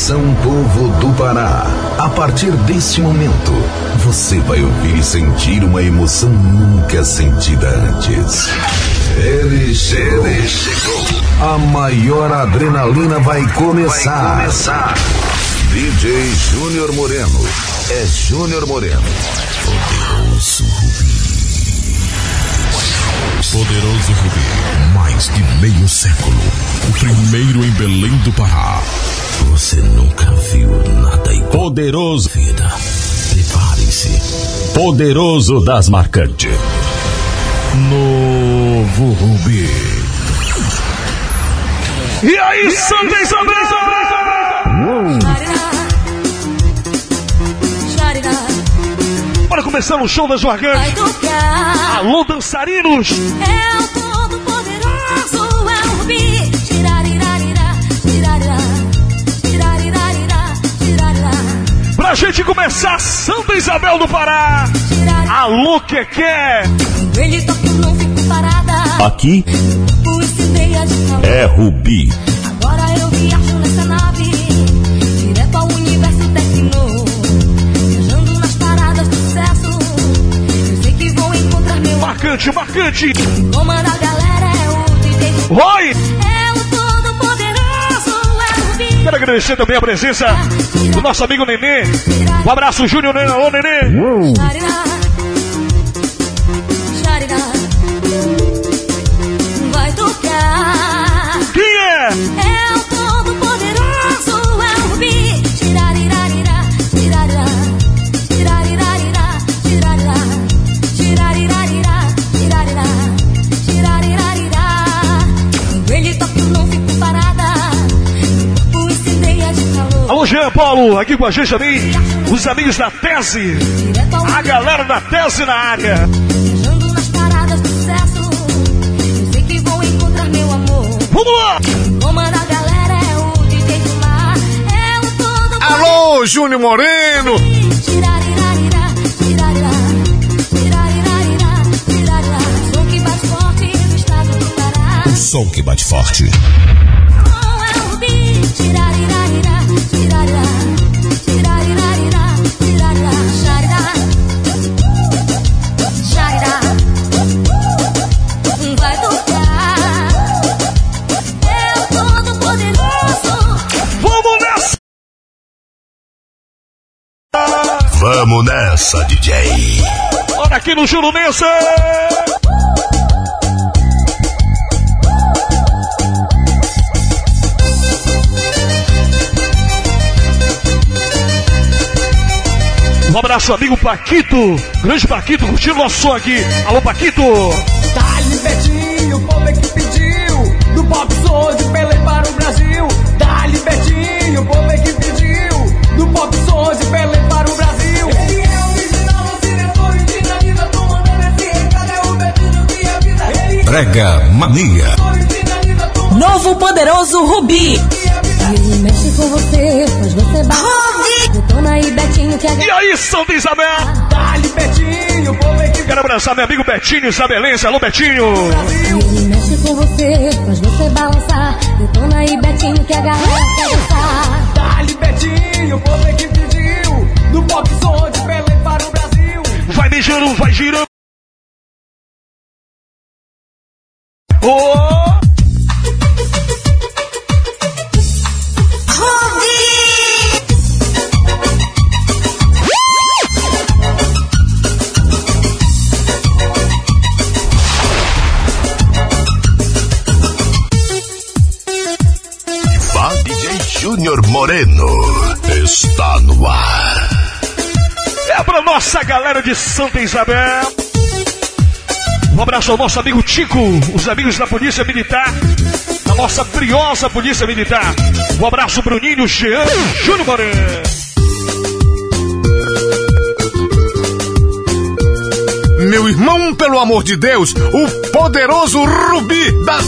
Atenção, povo do Pará. A partir deste momento, você vai ouvir e sentir uma emoção nunca sentida antes. Ele chegou. Ele chegou. A maior adrenalina vai começar. Vai começar. DJ Júnior Moreno. É Júnior Moreno. Poderoso Rubi. Poderoso Rubi. Mais de meio século. O primeiro em Belém do Pará. Você nunca viu nada igual. Poderoso. Vida. Prepare-se. Poderoso das marcantes. Novo Rubi. E aí, Santa Isabel? Bora começar o show das Marcantes. Alô, dançarinos. É o todo poderoso, é o Rubi. Pra gente começar, Santa Isabel do Pará. Alô, Keké. Ele toca eu não fico parada. Aqui é Rubi. Agora eu viajo nessa nave. Direto ao universo tecno. Viajando nas paradas do sucesso. Eu sei que vou encontrar meu Marcante, marcante. Comanda a galera é o DJ. Roy. Quero agradecer também a presença do nosso amigo Nenê. Um abraço, Júnior Nenê. Alô, Nenê. Paulo, aqui com a gente também. Os amigos da Tese. A galera da Tese na área. Vamos lá. É. É Alô, Júnior Moreno. O som que bate forte. Vamos nessa, DJ. Olha aqui no Juro Nessa. Um abraço, amigo Paquito. Grande Paquito, curtindo nosso som aqui. Alô, Paquito. Dá-lhe Betinho, o povo é que pediu. Do pop sou de Pelé para o Brasil. Dá-lhe Betinho, o povo é que pediu. Do pop sou de Pelé para o Brasil. Prega Mania. é Novo poderoso Rubi. Ele mexe com você, faz você barrar. Detona e Betinho que E é aí, Santa Isabel? Dá-lhe Betinho, é que Quero abraçar meu amigo Betinho Isabelense. Alô, Betinho. Ele mexe com você, faz você balançar. Detona e Betinho que a galera quer dançar. Dá-lhe Betinho, é que pediu. Pop de Pelé para o Brasil. Vai beijando, vai girando. Oh! Júnior Moreno. Está no ar. É nossa galera de Santa Isabel. Um abraço ao nosso amigo Tico, os amigos da Polícia Militar, a nossa briosa Polícia Militar. Um abraço, Bruninho, Jean, Júnior Moreno. Meu irmão, pelo amor de Deus, o poderoso Rubi das.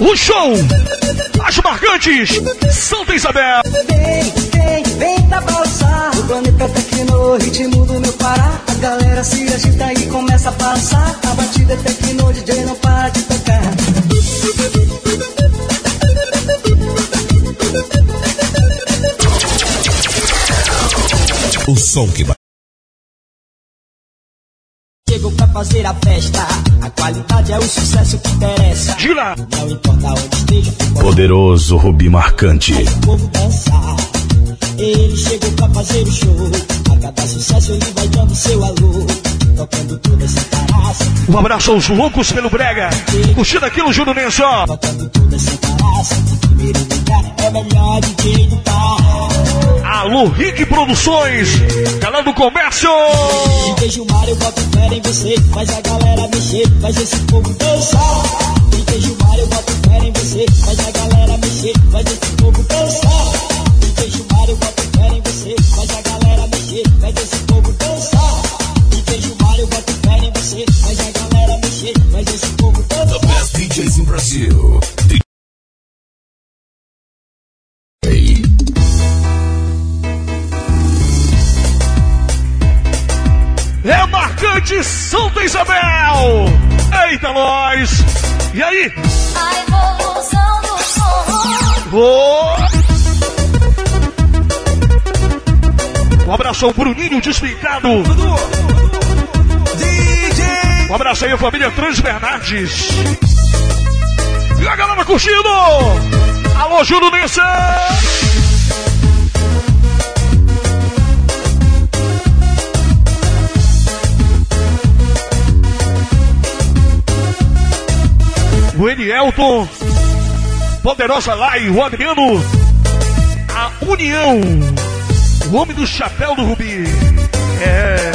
O show, as marcantes, Santa Isabel. Vem, planeta Tecno, ritmo do meu parar. A galera se agita e começa a passar. A batida é tecno, DJ não para de tocar. O som que vai. Chegou pra fazer a festa. A qualidade é o sucesso que interessa. Gira! Não importa onde esteja, Poderoso Rubi Marcante. o povo dançar. Ele chegou pra fazer o show. A cada sucesso ele vai dando seu alô. Tocando tudo sem parar, sem Um abraço aos loucos pelo Brega. Curtindo aqui no Júnior Nençó. tocando parar. Sempre em primeiro lugar é melhor DJ do bar. Alô, Rick Produções. Galera do Comércio. DJ Gilmar, eu boto fé em você. Faz a galera mexer, faz esse povo dançar. DJ Gilmar, eu boto fé em você. Faz a galera mexer, faz esse povo dançar. Gilmar, eu boto fé em você. Faz a galera mexer, faz esse povo dançar. DJ Gilmar, eu boto fé em você. Faz a galera mexer, faz esse povo dançar. Best DJs in Brazil. É marcante Santa Isabel. Eita, nós. E aí? A evolução do som. Ô! Um abraço ao Bruninho Despintado. Um abraço aí família Trans Bernardes. E a galera curtindo! Alô, Júlio Nessa! O Elielton, Poderosa Lai, o Adriano, a União, o homem do chapéu do Rubi. É.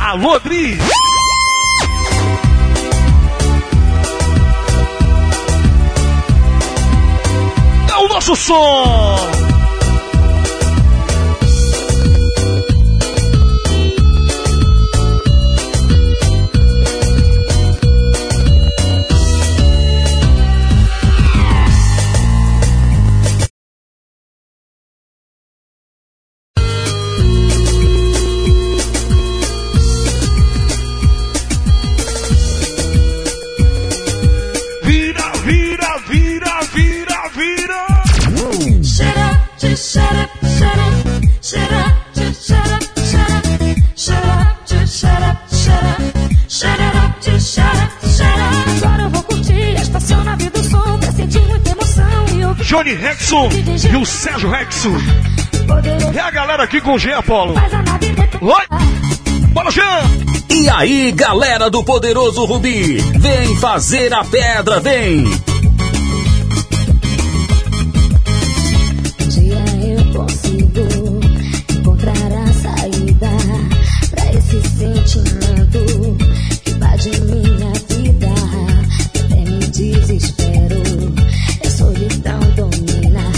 Alô, Adri! É o nosso som! Johnny Rexon e o Sérgio Rexon. É a galera aqui com o G Apolo. Faz a nave detonar. Oi! Bora, Jean! E aí, galera do Poderoso Rubi, vem fazer a pedra, vem! Sentimento que invade minha vida. Até me desespero, a solidão domina.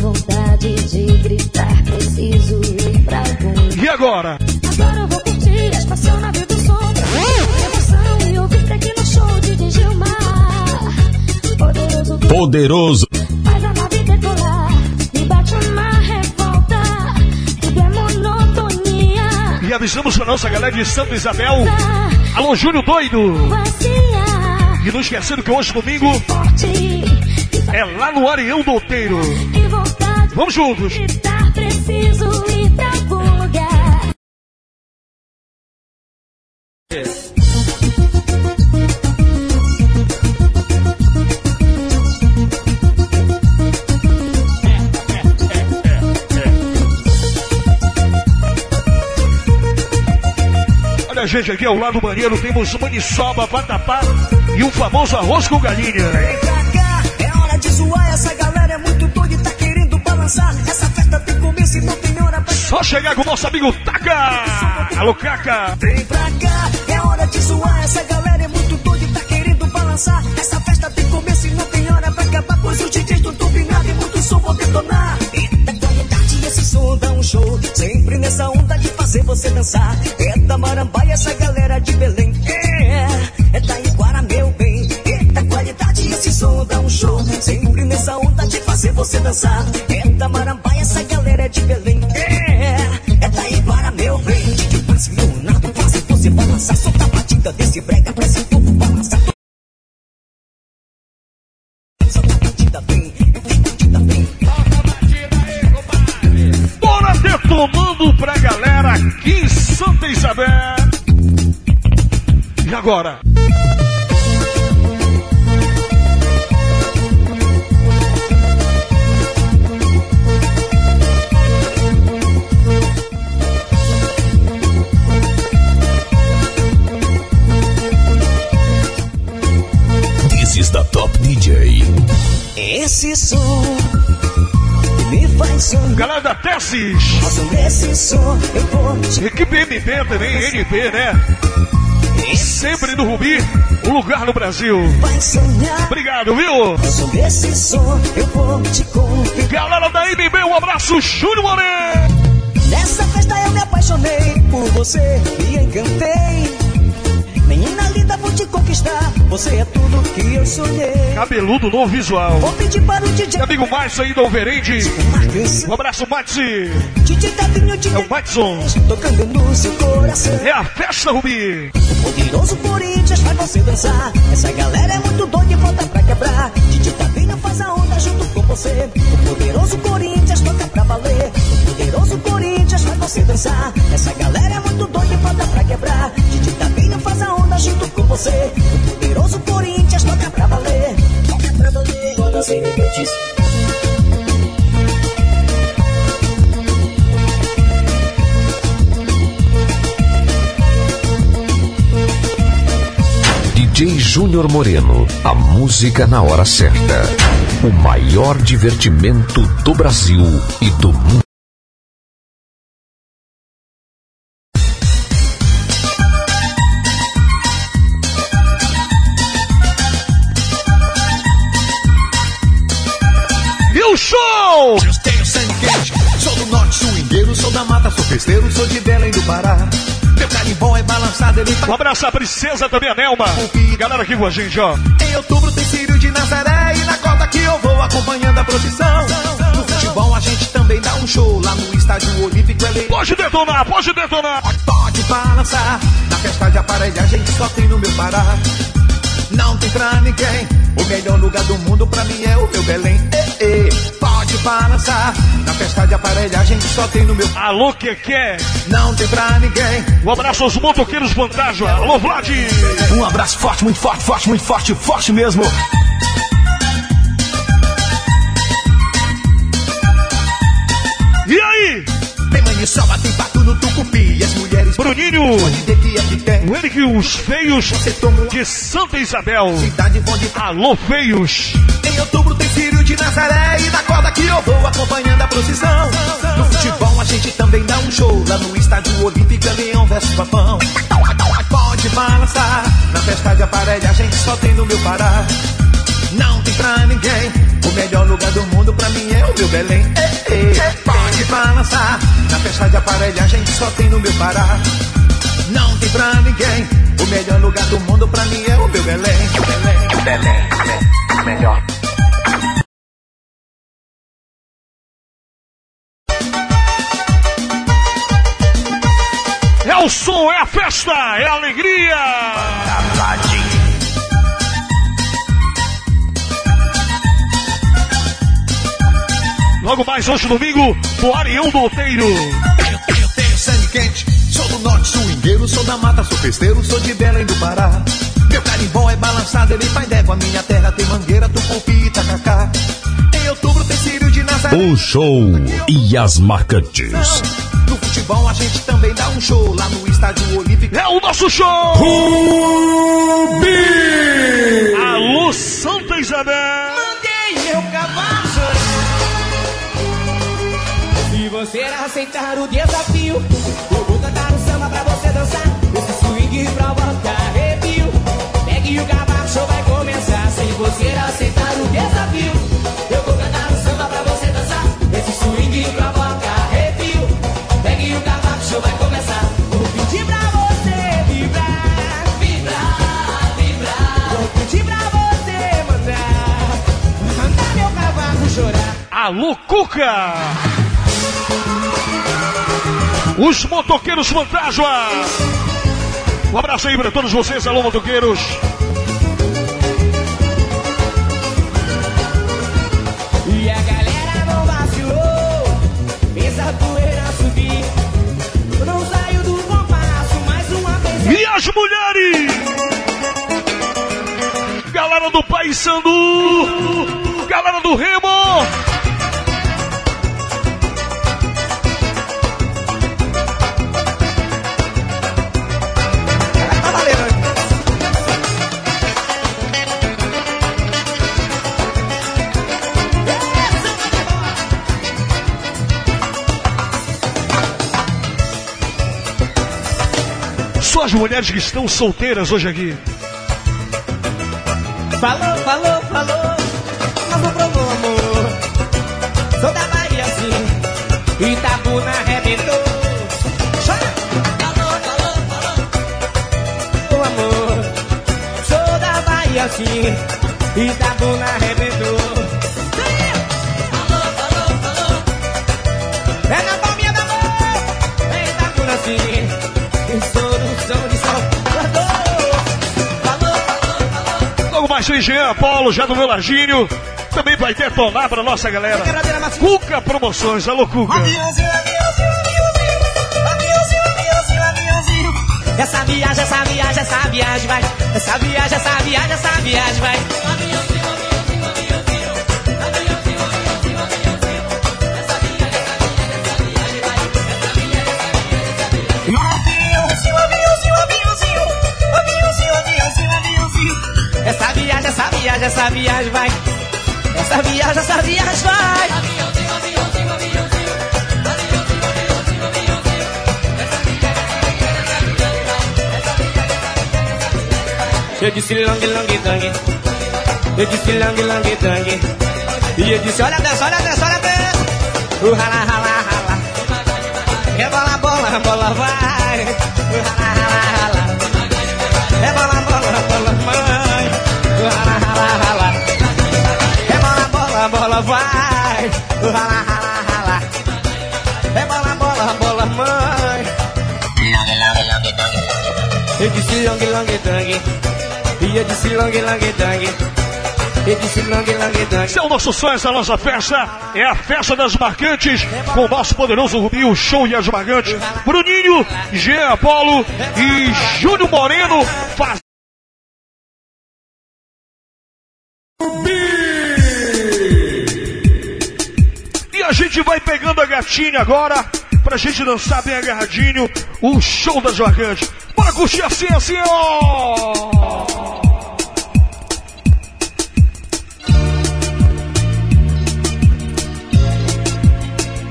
Vontade de gritar, preciso ir pra algum E agora? Agora eu vou curtir a espaçonave do som pra sentir emoção e ouvir Tecno Show de Gilmar. Poderoso Poderoso. Faz a nave decolar, E avisamos pra nossa galera de Santa Isabel. Alô, Júnior Doido! E não esquecendo que hoje, domingo, é lá no Areião do Outeiro. Vamos juntos! de gritar, preciso Aqui ao lado do banheiro temos maniçoba, vatapá e um famoso arroz com galinha. Vem pra cá, é hora de zoar. Essa galera é muito doida e tá querendo balançar. Essa festa tem começo e não tem hora pra Só chegar com o nosso amigo Taca! Alô, Caca! Vem pra cá, é hora de zoar. Essa galera é muito doida e tá querendo balançar. Essa festa tem começo e não tem hora pra acabar. Pois os DJs estão turbinados e muito som vão detonar. Eita qualidade, esse som dá um show. De fazer você dançar. É da Marambaia, essa galera de Belém. É, é da Iguara, meu bem. Eita qualidade, esse som dá um show. Sempre nessa onda de fazer você dançar. É da Marambaia, essa galera é de Belém. É, É daí para meu bem. DJ Prince Leonardo faz você balançar. Solta a batida desse brega pra esse povo balançar. Solta a batida bem, batida bem. Bora detonando pra em Santa Isabel. E agora? This is the top DJ. Esse som Galera da Tessis. Equipe MP também, NP, né? Sempre no Rubi, um lugar no Brasil. Obrigado, viu? Galera da NB, um abraço, Júnior Moreno. Nessa festa eu me apaixonei por você, me encantei. Te conquistar. Você é tudo que eu sonhei. Cabeludo no visual. Vou pedir para o DJ Meu amigo Márcio aí do Overende. canção. Um abraço, Maxi. DJ Tavinho, É DJ o Maxson. tocando no seu coração. É a festa, Rubi. O poderoso Corinthians faz você dançar. Essa galera é muito doida e volta pra quebrar. DJ Tavinho faz a onda junto com você. O poderoso Corinthians toca pra valer. O poderoso Corinthians faz você dançar. Essa galera é muito doida e volta pra quebrar. DJ Tavinho faz a onda junto com você. O poderoso Corinthians toca pra valer. Toca pra valer, onda sem limites. DJ Júnior Moreno, a música na hora certa. O maior divertimento do Brasil e do mundo. Swingueiro, sou da mata, sou festeiro, sou de Belém do Pará. Meu carimbó é balançado, ele Um abraço à princesa também, a Nelma. Galera aqui com a gente, ó. Em outubro tem Círio de Nazaré e na corda que eu vou acompanhando a procissão. No futebol a gente também dá um show lá no estádio Olímpico LA. Pode detonar, pode detonar. Pode balançar, na festa de aparelhagem só tem no meu Pará. Não tem pra ninguém, o melhor lugar do mundo pra mim é o meu Belém. Eh, eh. Pode balançar, na festa de aparelhagem só tem no meu Alô, que quer? Não tem pra ninguém, Um abraço aos motoqueiros fantasma. Alô, Vlad. Um abraço forte, muito forte, forte, muito forte, forte mesmo. E aí? Tem maniçoba, tem pato no tucupi. Bruninho. O Eric os feios de Santa Isabel. Alô, feios. Em outubro tem Círio de Nazaré e na corda que eu vou acompanhando a procissão. No futebol a gente também dá um show lá no estádio Olímpico é Leão versus Papão. Pode balançar, na festa de aparelhagem só tem no meu Pará. Não tem pra ninguém, o melhor lugar do mundo pra mim é o meu Belém. Eh, eh. Festa de aparelhagem só tem no meu Pará. Não tem pra ninguém, o melhor lugar do mundo pra mim é o meu Belém. Belém, Belém, Belém, melhor. É o som, é a festa, é a alegria. Logo mais hoje, domingo, no Arião do Outeiro. Eu tenho sangue quente, sou do norte swingueiro, sou da mata, sou festeiro, sou de Belém do Pará. Meu carimbó é balançado, ele faz d'égua, minha terra tem mangueira, tucupi e tacacá. Em outubro tem Círio de Nazaré. O show e as marcantes. No futebol a gente também dá um show lá no estádio Olímpico. É o nosso show! Alô, Santa Isabel! Se você aceitar o desafio, eu vou cantar um samba pra você dançar. Esse swing provoca arrepio. Pegue o cavaco, show vai começar. Se você aceitar o desafio, eu vou cantar um samba pra você dançar. Esse swing provoca arrepio. Pegue o cavaco, show vai começar. Vou pedir pra você vibrar, vibrar, vibrar. Vou pedir pra você mandar, mandar meu cavaco chorar. Alô, Cuca! Os motoqueiros fantasma. Um abraço aí para todos vocês, alô motoqueiros. E a galera não vacilou, fez a poeira subir. Não saiu do compasso, mais uma vez. E as mulheres? Galera do Pai Sandu. Galera do Remo. As mulheres que estão solteiras hoje aqui. Falou, falou, falou, mas não provou amor. Sou da Bahia sim, Itabuna arrebentou. Chora. Falou, falou, falou, o amor. Sou da Bahia sim, Itabuna arrebentou. Mais tem Jean Paulo, já do meu Lajinho. Também vai detonar pra nossa galera. Cuca Promoções, alô Cuca. Aviãozinho, aviãozinho, aviãozinho, aviãozinho, aviãozinho, aviãozinho. Essa viagem, essa viagem, essa viagem vai. Essa viagem, essa viagem, essa viagem vai. Aviãozinho, viagem, essa viagem, vai. Essa viagem, essa viagem vai. Eu disse long, long, dang. Eu disse long, long, dang. E eu disse olha dança, olha dança, olha dança. O rala, rala, rala. É bola, bola, bola, vai. O rala, rala, rala. Bola, bola, vai. Rala, rala, rala. É bola, bola, bola, mãe. Eu disse long, long, dang. E eu disse long, long, dang. Esse é o nosso sonho, essa a nossa festa. É a festa das marcantes com o nosso poderoso Rubinho, show e as marcantes. Bruninho, Jean Apolo e Júnior Moreno faz. Gente vai pegando a gatinha agora pra gente dançar bem agarradinho o show das marcantes. Bora curtir assim, assim, ó!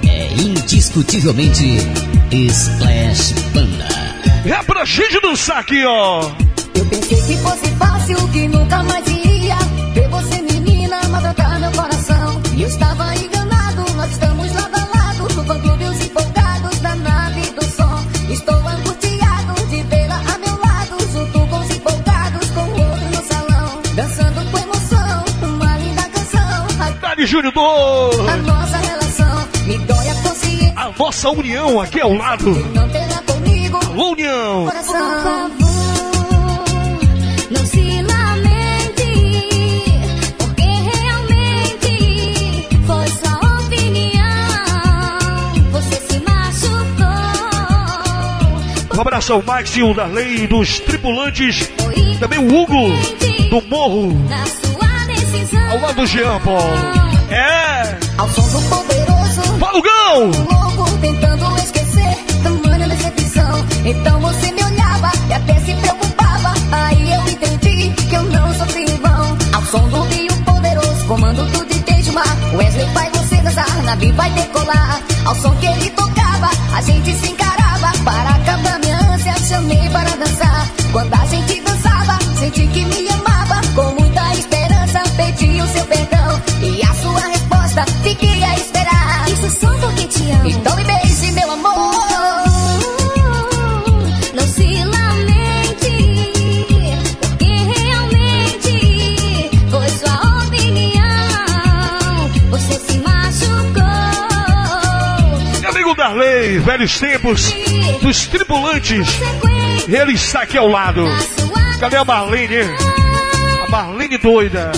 É indiscutivelmente Splash Banda. É pra gente dançar aqui, ó! Eu pensei que fosse fácil, que nunca mais ia ver você, menina, maltratar meu coração. E eu estava enganado, estamos lado a lado, empolgados da nave do som. Estou angustiado de vê-la a meu lado, junto com os empolgados, com o outro no salão. Dançando com emoção, uma linda canção. A, Dali Júnior do... a nossa relação me dói a consciência, A nossa união aqui ao lado. não terá comigo. Alô, União! Coração. Por favor, abraço ao Max e o Darley dos tripulantes. Também o Hugo do Morro. na sua decisão. Ao lado do Jean Paul. É! Ao som do poderoso, Falgão! louco, tentando esquecer tamanha decepção. Então você me olhava e até se preocupava. Aí eu entendi que eu não sofri em vão. Ao som do Rio Poderoso, comando do DJ Gilmar. Wesley vai você dançar, navio vai decolar. Ao som que ele tocava, a gente se encarava. Para acabar minha ânsia, chamei para dançar. Quando a gente dançava, senti que me amava. Com muita esperança, pedi o seu perdão. E a sua resposta, fiquei a esperar. Isso só porque te amo. Então me beije, meu amor. Velhos tempos dos tripulantes. Ele está aqui ao lado. Cadê a Marlene? A Marlene doida.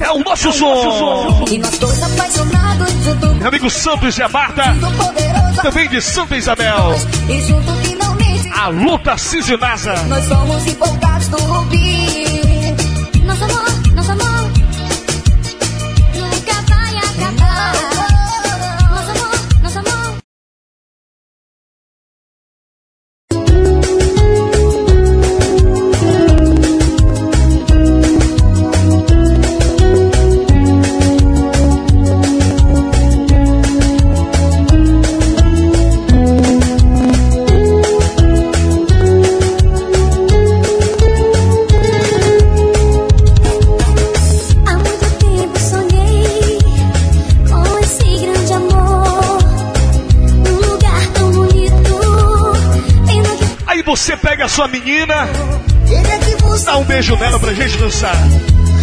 É o nosso som. Meu amigo Santos e a Marta, também de Santa Isabel. A luta Cisinasa. Nós somos empolgados do Rubi nosso amor beijo nela pra gente dançar.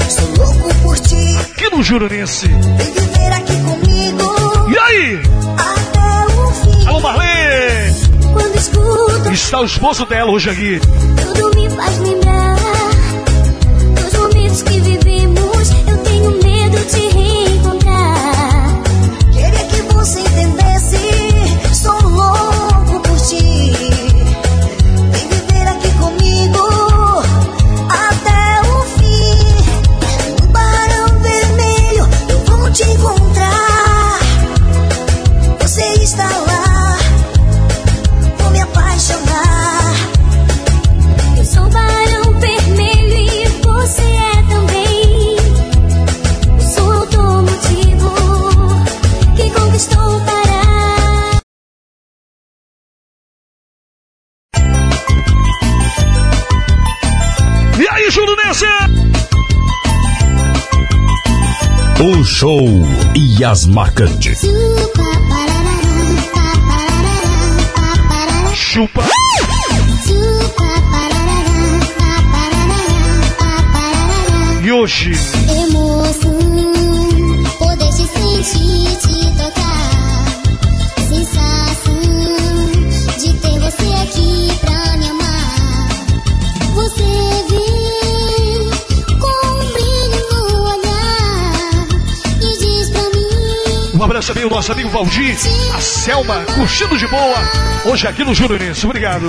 Sou louco por ti Aqui no Juranense. Vem viver aqui comigo E aí? Até o fim Alô, Marlene! Quando escuto Está o esposo dela hoje aqui. Tudo me faz lembrar e as marcantes. Chupa. Hoje? Emoção, abraço também ao nosso amigo Valdir, a Selma, curtindo de boa, hoje aqui no Juranense. Obrigado.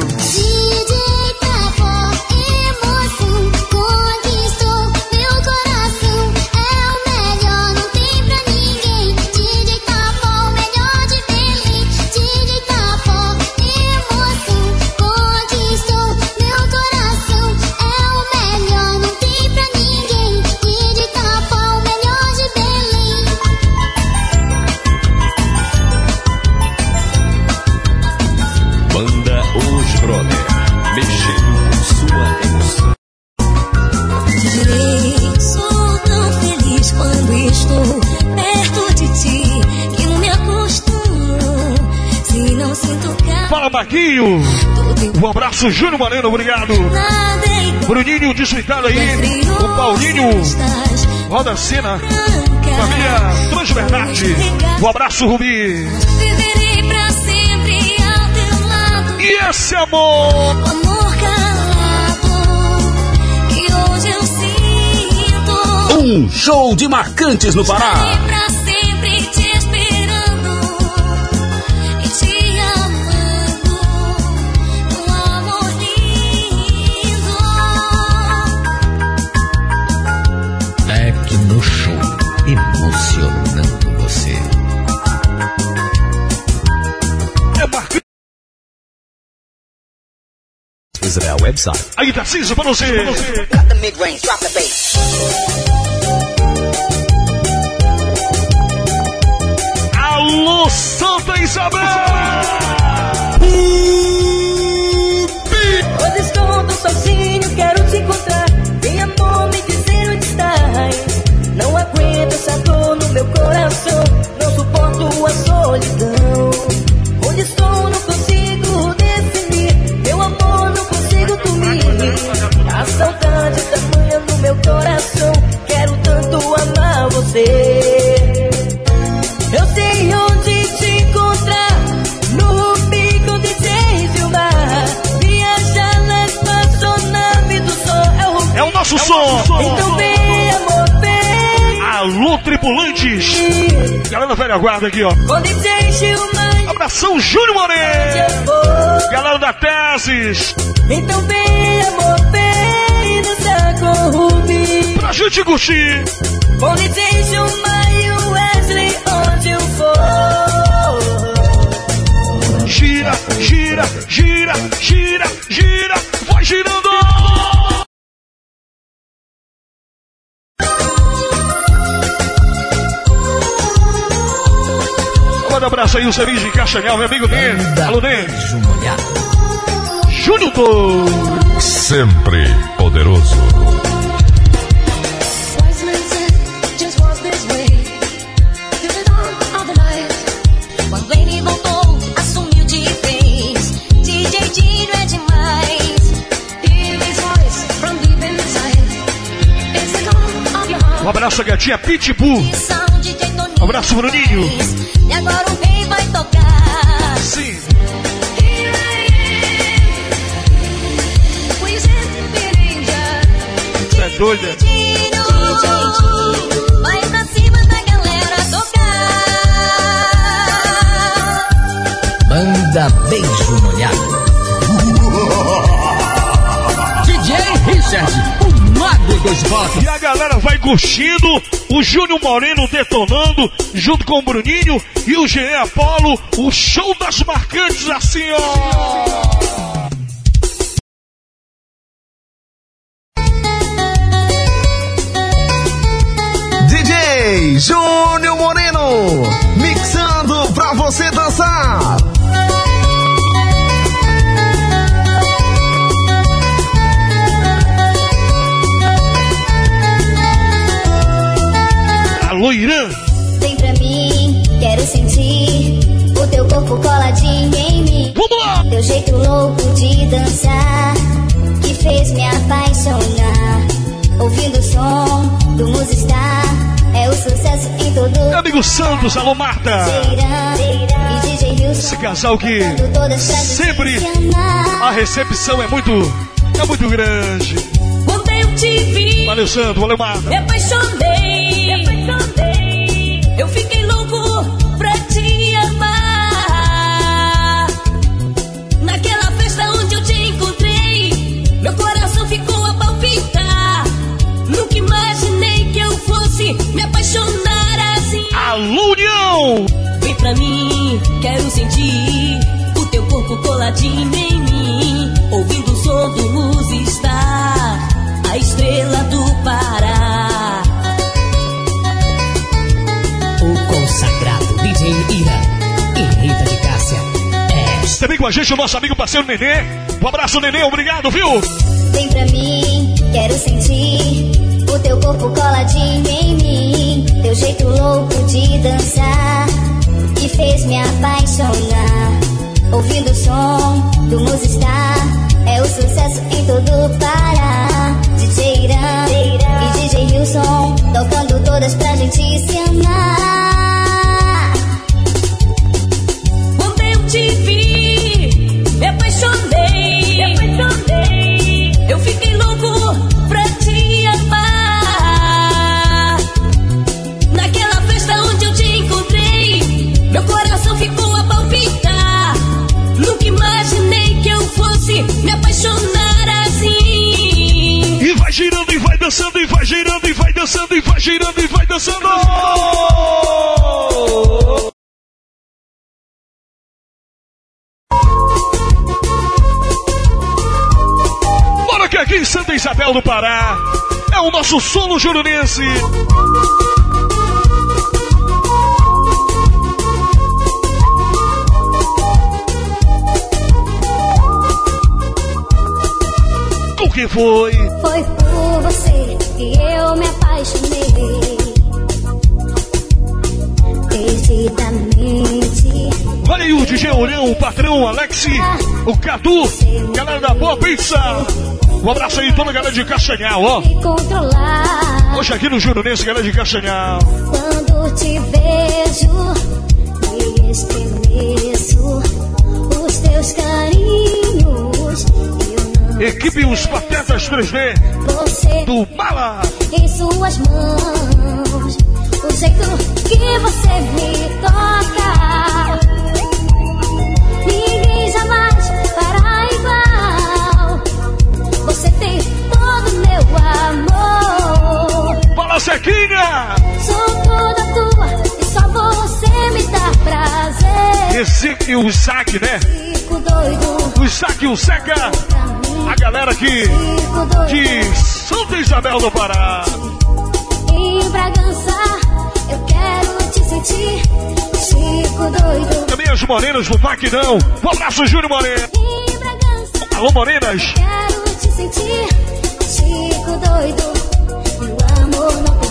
Abraço, Júnior Moreno, obrigado. Bruninho desfritado aí, o Paulinho, Roda Cena, família Transbernardi. Um abraço, Rubi. E esse amor? Amor calado que hoje eu sinto. Um show de marcantes no Pará. Visit our website. Aí, Tarcísio, pra você. Drop the mid-range, drop the bass. Alô, Santa Isabel! Hoje som. Então vem, amor, vem. Alô, tripulantes. Galera velha guarda aqui, ó. Abração, Júnior Moreira. Galera da Teses. Então vem, amor, vem dançar com o Rubi. Pra gente curtir. Com DJ Gilmar e o Wesley onde eu for. Gira, gira, gira, gira, gira. Manda um abraço aí, o Seris de Castanhal, meu amigo Nê. Alô, Nê. Júnior. Sempre poderoso. Wise men said, just was this way. Through the dawn of the night. Quando ele voltou, assumiu de vez. DJ Dino é demais. Hear his voice from deep inside. It's the call of your Um abraço, a gatinha Pitbull. Um abraço, Bruninho. E agora o rei vai tocar. Sim. Você é doida? Vai pra cima da galera tocar. Banda Beijo Molhado. DJ Richard, votos. E a galera vai curtindo, o Júnior Moreno detonando, junto com o Bruninho e o Jean Apolo, o show das marcantes assim, ó. DJ Júnior Moreno, mixando pra você dançar. Corpo coladinho em mim. Vamos lá. Teu jeito louco de dançar que fez me apaixonar. Ouvindo o som do Musistar, é o sucesso em todo Meu amigo Santos, alô, Marta. E. Esse casal que sempre a recepção é muito, é muito grande. Quando eu te vi, Valeu, Santos, valeu, Marta. me apaixonei. Eu fiquei pra mim, quero sentir o teu corpo coladinho em mim. Ouvindo o som do Musistar, a estrela do Pará. O consagrado DJ Ira e Rita de Cássia. É Também com a gente o nosso amigo parceiro Nenê. Um abraço, Nenê, obrigado, viu? Vem pra mim, quero sentir o teu corpo coladinho em mim. Teu jeito louco de dançar que fez me apaixonar. Ouvindo o som do Musistar, é o sucesso em todo o Pará. DJ Irã e DJ Wilson, tocando todas pra gente se amar. Quando eu te vi, dançando, e vai girando e vai dançando, e vai girando e vai dançando. Bora que aqui em Santa Isabel do Pará é o nosso solo jururense. O que foi? Olha aí o DJ Orão, o patrão Alex, o Cadu, galera da Boa Pizza. Um abraço aí, toda a galera de Castanhal, ó. Hoje aqui no Jururense, galera de Castanhal. Quando te vejo, me estremeço. Os teus carinhos Equipe Os Patetas 3D Você do Mala. em suas mãos. O jeito que você me toca. Ninguém jamais fará igual. Você tem todo meu amor. Fala, Zequinha! Sou toda tua e só você me dá prazer. Esse e o Isaac, né? Fico doido O Isaac e o Zeca. A galera aqui de Santa Isabel do Pará. Em Bragança, eu quero te sentir. Fico doido. Também as morenas do Maquinão. Um abraço, Júnior Moreno. Em Bragança, Alô, morenas. quero te sentir. Fico doido. Meu amor não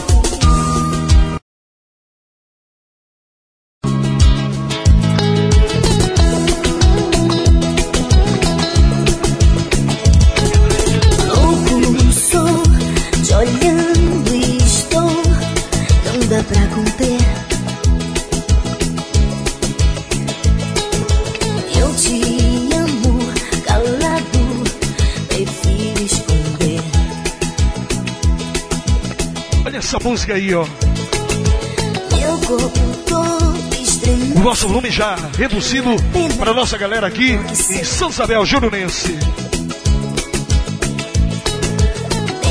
música aí, ó. O nosso volume já reduzido para nossa galera aqui em Santa Isabel Jurunense.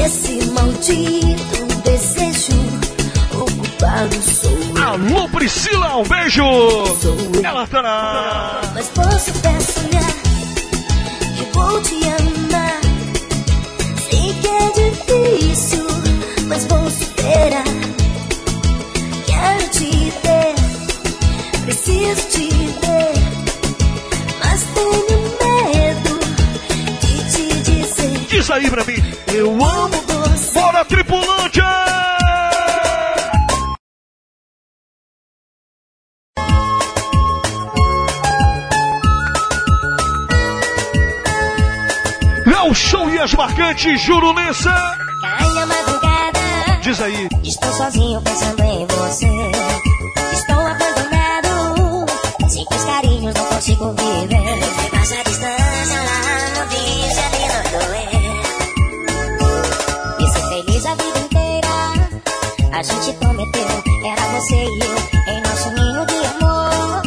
Esse maldito desejo, ocupado sou eu. Alô, Priscila, um beijo. Ela tá na... Mas posso até sonhar que vou te amar. Sei que é difícil, mas vou superar. Quero te ter, preciso te ver. Mas tenho medo de te dizer: Diz aí pra mim. Eu amo você. Bora, tripulante! É o show e as marcantes Jurunense. Cai a madrugada. Diz aí. Estou sozinho pensando em você. Estou abandonado. Sem teus carinhos não consigo viver. Passa a distância lá no Rio de Janeiro doer. E ser feliz a vida inteira. A gente prometeu, era você e eu. Em nosso ninho de amor.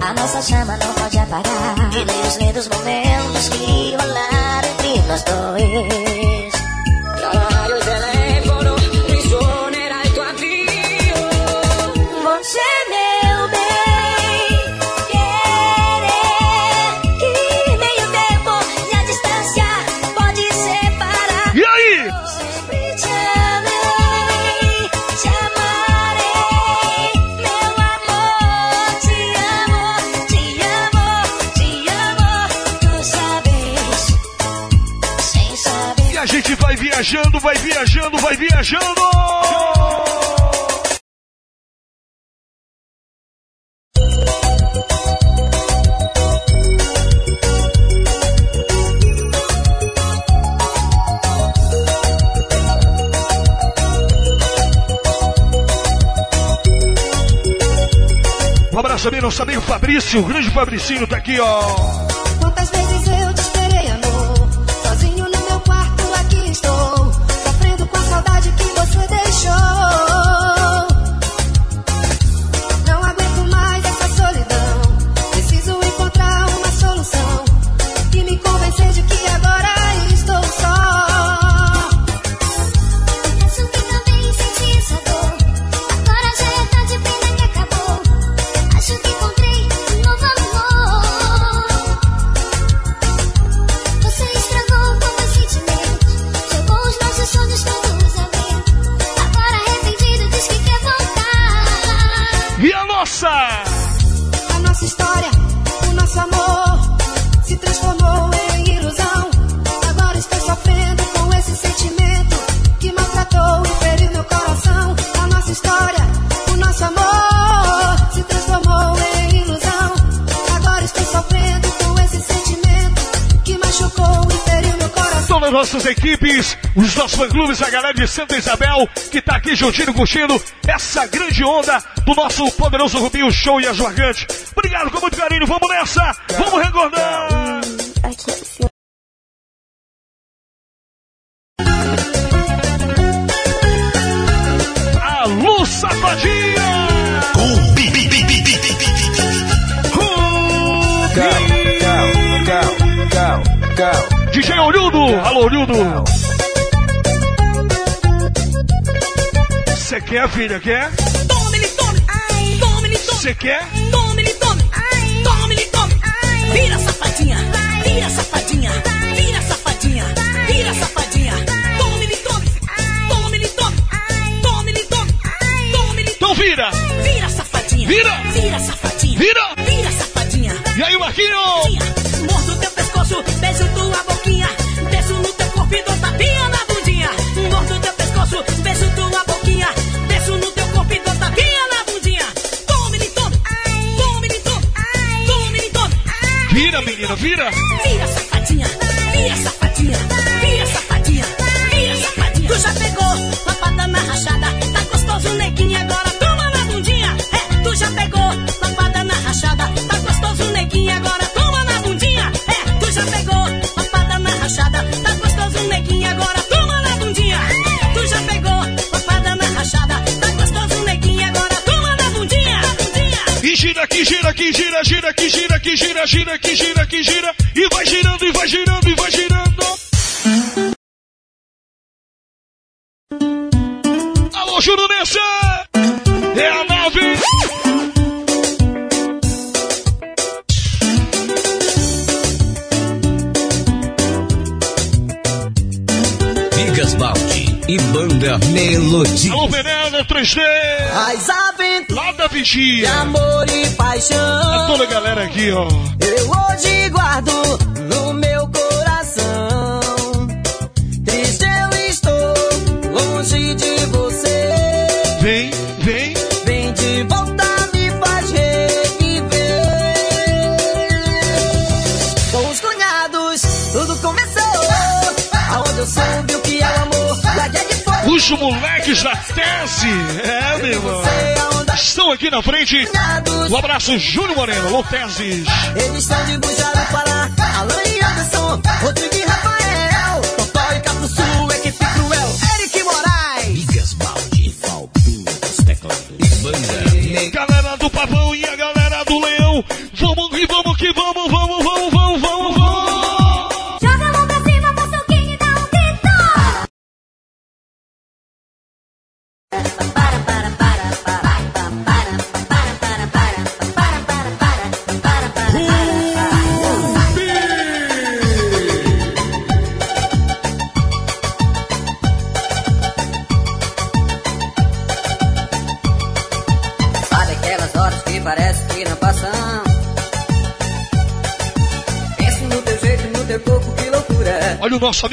A nossa chama não pode apagar. E nem os lindos momentos que rolaram entre nós dois. Viajando! Um abraço também, nosso amigo Fabrício, o grande Fabricinho tá aqui, ó. Você nossas equipes, os nossos fã-clubes, a galera de Santa Isabel, que está aqui juntinho, curtindo essa grande onda do nosso poderoso Rubinho Show e a Marcantes. Obrigado com muito carinho, vamos nessa, vamos recordar! Alô, safadinho! DJ Olhudo. Alô, Olhudo. Você quer, filha? Quer? Tome-lhe, tome. Ai. Tome-lhe, tome. Você quer? Tome-lhe, tome. Ai. Tome-lhe, tome. Ai. Vira, safadinha. Vira, safadinha. Vira, safadinha. Vira, safadinha. Tome-lhe, tome. Tome-lhe, tome. Tome-lhe, tome. Tome-lhe, Então vira. Vira, safadinha. Vira. Vira, safadinha. Vira. Vira, safadinha. E aí, Marquinhos? E dou tapinha na bundinha. Mordo teu pescoço, beijo tua boquinha. Desço no teu corpo e dou tapinha na bundinha. Tome-lhe, tome. Tome-lhe, tome. Tome-lhe, tome. Vira, menina, vira. Vira, safadinha. Vira, safadinha. Aqui, gira gira, aqui, gira aqui, gira, gira aqui, gira aqui, gira. E vai girando, e vai girando, e vai girando. Alô, Juro Nessa! É a nave! Vigas Baldi e Banda Melodia. Alô, Veneza 3D! As aventuras Lá da de Vigia! amor e A paixão. toda a galera aqui, ó. Eu hoje guardo no meu coração. Os moleques da tese! É, meu irmão. Estão aqui na frente. Um abraço, Júnior Moreno, Alô, Teses. Eles são de Bujaru, Pará. Alan e Anderson, Rodrigo e Rafael. Totó e Capuçu, equipe cruel. Eric Moraes. Vigas Baldi, Falpinho, os teclados Banda Galera do Pavão e a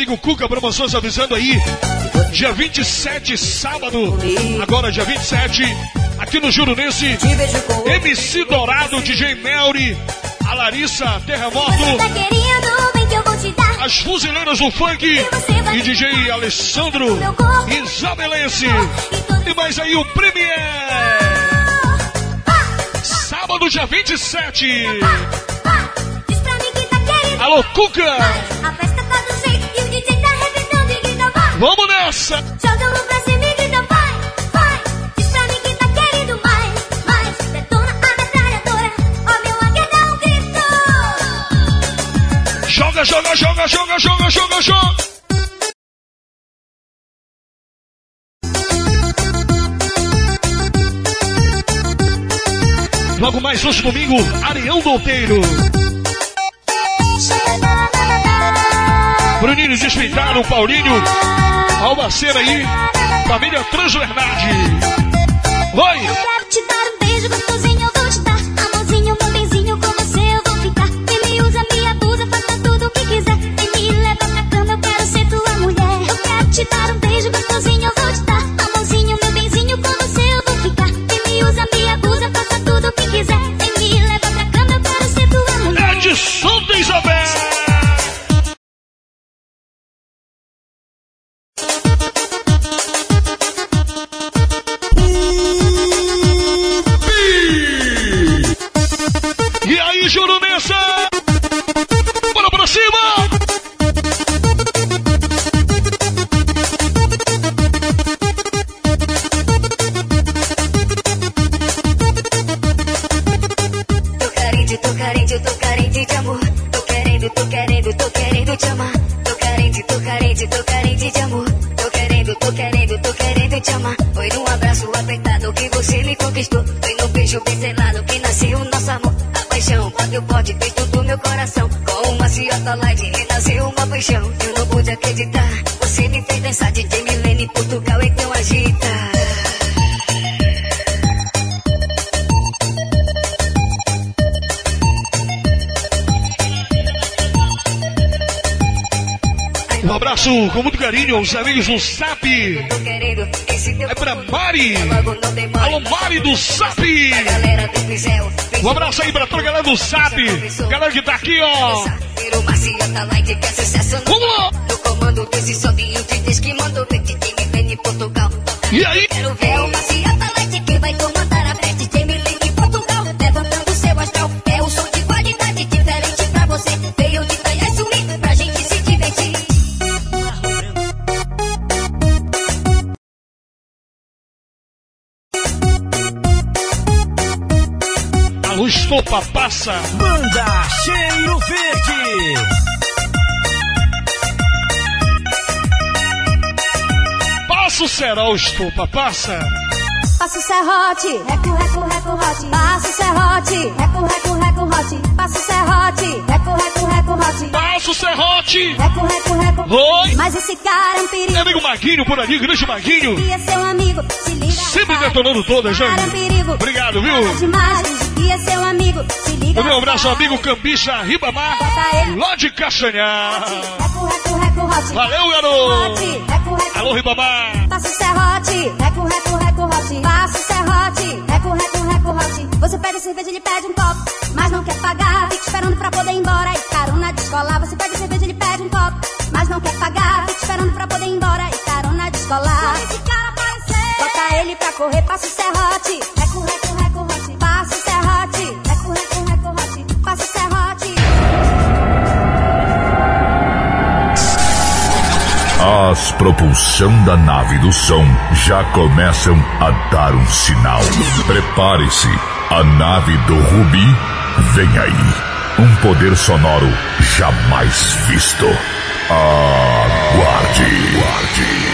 amigo Cuca Promoções avisando aí. Dia 27, sábado. Agora, dia 27, aqui no Jurunense. MC Dourado, DJ Melry, a Larissa Terremoto. Tá. As fuzileiras do funk e DJ Alessandro Isabelense. E mais aí o Premier. Sábado, dia 27. Alô, Cuca. Vamos nessa. Joga a mão pra cima e grita vai, vai. Diz pra mim que tá querendo mais, mais. Detona a metralhadora, ó meu águia dá um grito. Joga, joga, joga, joga, joga, joga, joga. Logo mais hoje, domingo, Arião Douteiro. Bruninho Despeitado, Paulinho, Albaceira aí, família Transvernade. Oi! Quero te dar um beijo gostosinho, me renasceu uma paixão. Eu não pude acreditar. Você me fez dançar DJ Milene Portugal então agita. Um abraço com muito carinho aos amigos do SAP. É pra Mari. Alô, Mari do SAP. Um abraço aí pra toda a galera do SAP. Galera que tá aqui, ó. Virou Marciata Light que é sucesso no Vamos lá. No comando desse sozinho te diz que mandou ver DJ Milene Portugal. E aí? Quero ver o Marciata Light que vai comandar a festa DJ Milene Portugal. Levantando seu astral. É o som de qualidade diferente pra você. Veio de Suíte pra gente se divertir. Alô, estopa, passa. Passa o estopa, passa. Passa o serrote, reco, reco, reco, rote. Passa o serrote, reco, reco, reco, rote. Passa o serrote, reco, reco, reco, rote. Passa o serrote. Reco, reco, reco. Oi. Mas esse cara é um perigo. Meu amigo Maguinho por ali, grande Maguinho. E seu amigo, se liga. Sempre detonando todas, Cara é um gente. Obrigado, viu? demais. E é seu amigo, se liga. Meu abraço ao amigo Cambicha Ribamar, lá de rote. Valeu, garoto. Rote, reco, reco. Alô, Ribamar. Passa o serrote, reco, reco, reco, rote. Passa o serrote, reco, reco, reco, rote. Você pede cerveja, ele pede um copo, mas não quer pagar. Fica esperando pra poder ir embora e carona de escola. Você pede cerveja, ele pede um copo, mas não quer pagar. Esperando pra poder ir embora e carona de escola. esse cara aparecer, bota ele pra correr, passa o serrote. Reco, reco, reco, rote. Passa o serrote, reco, reco, reco, rote. Passa o serrote. As propulsão da nave do som já começam a dar um sinal. Prepare-se, a nave do Rubi vem aí. Um poder sonoro jamais visto. Aguarde. Aguarde.